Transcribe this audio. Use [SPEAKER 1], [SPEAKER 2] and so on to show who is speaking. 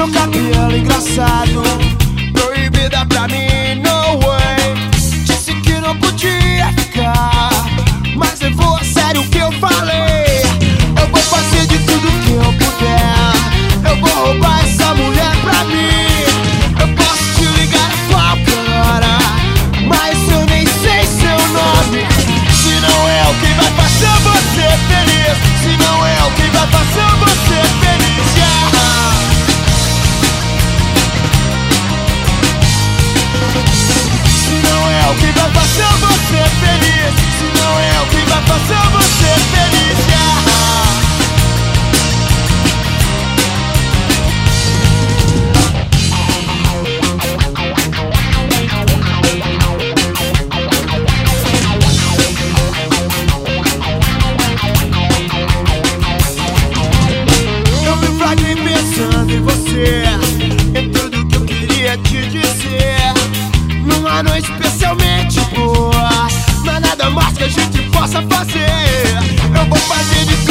[SPEAKER 1] meu cabelo é engraçado. fazer você feliz Se não é o que vai fazer possa fazer, eu vou fazer de tudo.